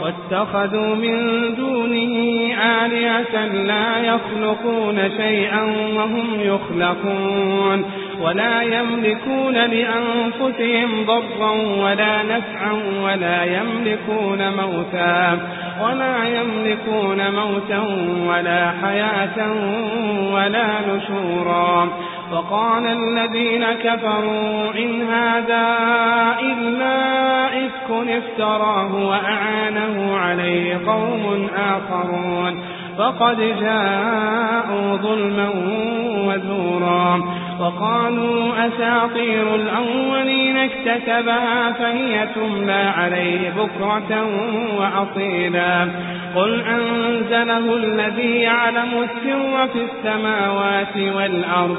واتخذوا من دونه آلية لا يخلقون شيئا وهم يخلقون ولا يملكون لأنفسهم ضرا ولا نفعا ولا يملكون موتا ولا يملكون موتا ولا حياة ولا نشورا فقال الذين كفروا إن هذا إلا إفك افتراه وأعانه عليه قوم آخرون. فقد جاءوا ظلما وزورا. وقالوا أساطير الأولين اكتتبها فهي تملى عليه بكرة وأصيلا. قل أنزله الذي يعلم السر في السماوات والأرض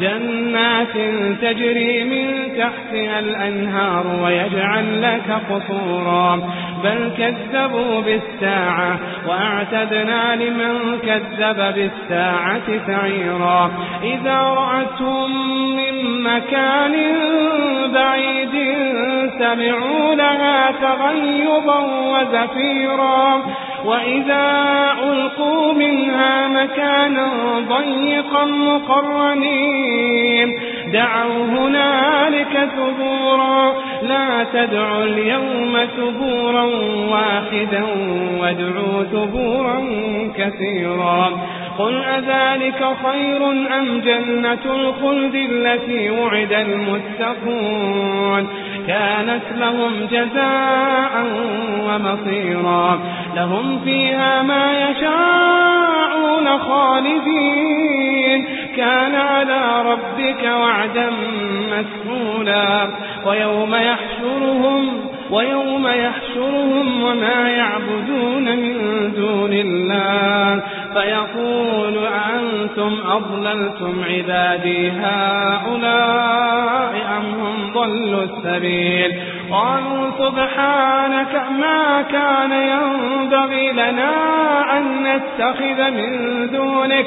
جنات تجري من تحتها الأنهار ويجعل لك قصورا. بل كذبوا بالساعة وأعتدنا لمن كذب بالساعة سعيرا. إذا رأتهم من مكان بعيد سمعوا لها تغيبا وزفيرا. وإذا ألقوا منها مكانا ضيقا مقرنين. دعوا هنالك ثبورا لا تدعوا اليوم ثبورا واحدا وادعوا ثبورا كثيرا. قل أذلك خير أم جنة الخلد التي وعد المتقون؟ كانت لهم جزاء ومصيرا لهم فيها ما يشاءون. خالدين. كان على ربك وعدا مسئولا ويوم يحشرهم ويوم يحشرهم وما يعبدون من دون الله. فيقول أنتم أضللتم عبادي هؤلاء أم هم ضلوا السبيل؟ قالوا سبحانك ما كان ينبغي لنا أن نتخذ من دونك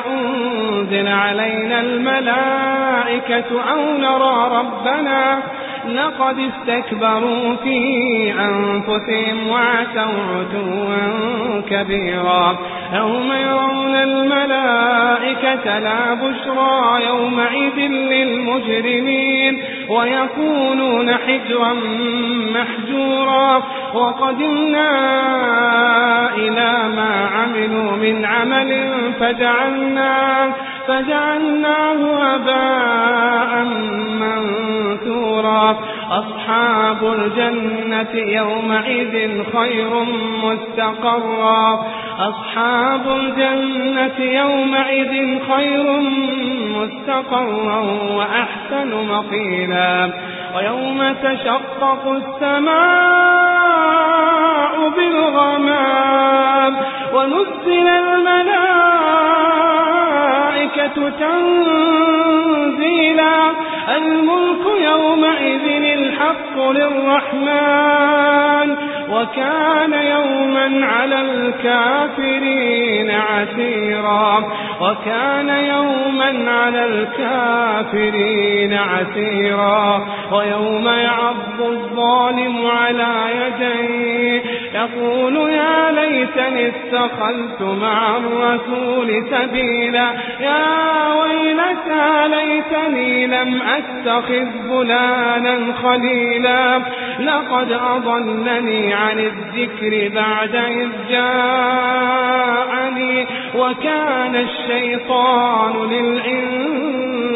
أنزل علينا الملائكة أو نرى ربنا لقد استكبروا في أنفسهم وعتوا عتوا كبيرا يوم يرون الملائكة لا بشرى يومئذ للمجرمين ويكونون حجرا محجورا وقدمنا إلى ما عملوا من عمل فجعلناه, فجعلناه أباء منثورا. أصحاب الجنة يومئذ خير مستقرا. أصحاب الجنة يومئذ خير مستقرا وأحسن مقيلا. ويوم تشقق السماء بالغمام. ونزل الملائكة تنزيلا الملك يومئذ الحق للرحمن. وكان يوما على الكافرين عسيرا. وكان يوما على الكافرين عسيرا. ويوم يعض الظالم على يديه. يقول يا ليتني اتخذت مع الرسول سبيلا. يا ويلتى ليتني لم أتخذ فلانا خليلا. لقد أضلني عن الذكر بعد إذ جاءني وكان الشيطان للإنسان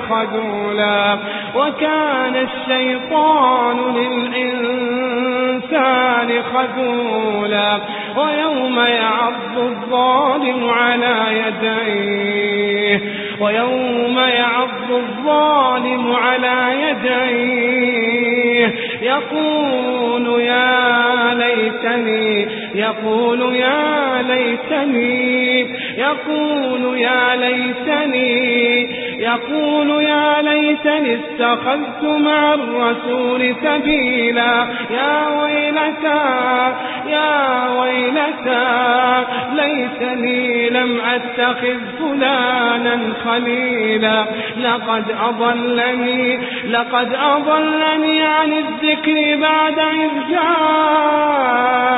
خذولا وكان الشيطان للإنسان خذولا ويوم يعض الظالم على يديه ويوم يعض الظالم على يديه يقول يا ليتني. يقول يا ليتني. يقول يا ليتني. يقول يا ليتني اتخذت مع الرسول سبيلا. يا ويلتا يا ويلتا ليتني لم أتخذ فلانا خليلا. لقد أضلني. لقد أضلني عن الذكر بعد إذ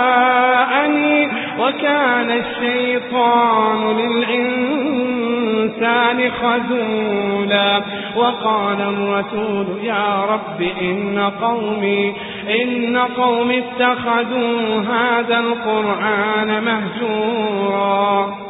جاءني وكان الشيطان للإنسان خذولا وقال الرسول يا رب إن قومي إن قومي اتخذوا هذا القرآن مهجورا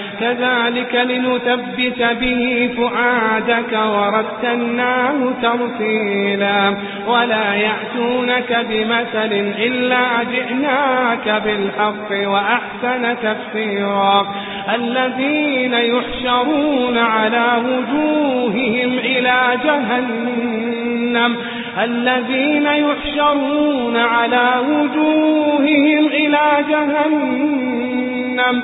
كذلك لنثبت به فؤادك ورتلناه ترتيلا. ولا يأتونك بمثل إلا جئناك بالحق وأحسن تفسيرا. الذين يحشرون على وجوههم إلى جهنم. الذين يحشرون على وجوههم إلى جهنم.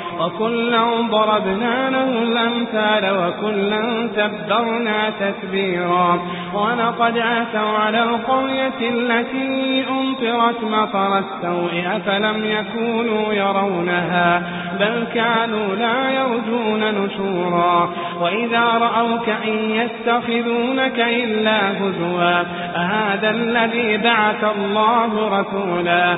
وكلا ضربنا له الأمثال وكلا تبرنا تتبيرا. ولقد أتوا على القرية التي أمطرت مطر السوء أفلم يكونوا يرونها؟ بل كانوا لا يرجون نشورا. وإذا رأوك إن يتخذونك إلا هزوا هذا الذي بعث الله رسولا؟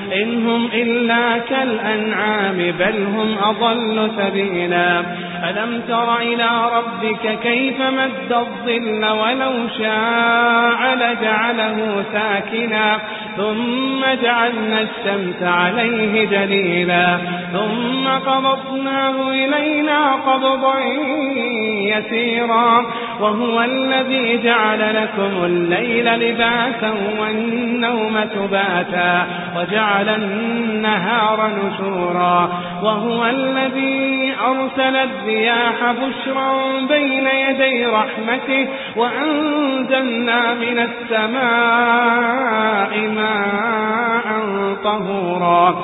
إنهم إلا كالأنعام بل هم أضل سبيلا. ألم تر إلى ربك كيف مد الظل ولو شاء لجعله ساكنا؟ ثم جعلنا الشمس عليه دليلا ثم قبضناه إلينا قبضا يسيرا. وهو الذي جعل لكم الليل لباسا والنوم تباتا وجعل النهار نشورا وهو الذي أرسل الرياح بشرا بين يدي رحمته وأنزلنا من السماء ماء طهورا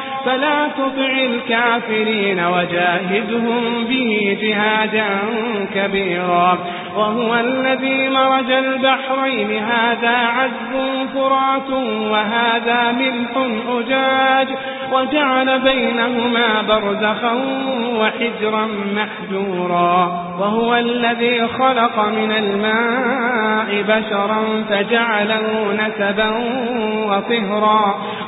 فلا تطع الكافرين وجاهدهم به جهادا كبيرا. وهو الذي مرج البحرين. هذا عذب فرات وهذا ملح أجاج. وجعل بينهما برزخا وحجرا محجورا. وهو الذي خلق من الماء بشرا فجعله نسبا وطهرا.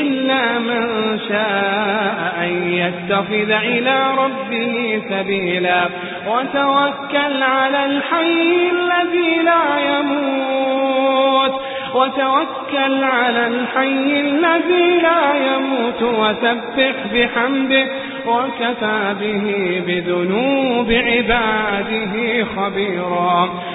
إلا من شاء أن يتخذ إلى ربه سبيلا. وتوكل على الحي الذي لا يموت. وتوكل على الحي الذي لا يموت. وسبح بحمده. وكفى به بذنوب عباده خبيرا.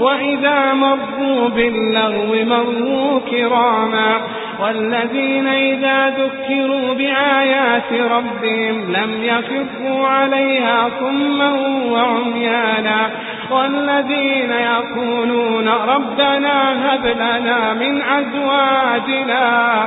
وإذا مروا باللغو مروا كراما والذين إذا ذكروا بآيات ربهم لم يخفوا عليها صما وعميانا والذين يقولون ربنا هب لنا من أزواجنا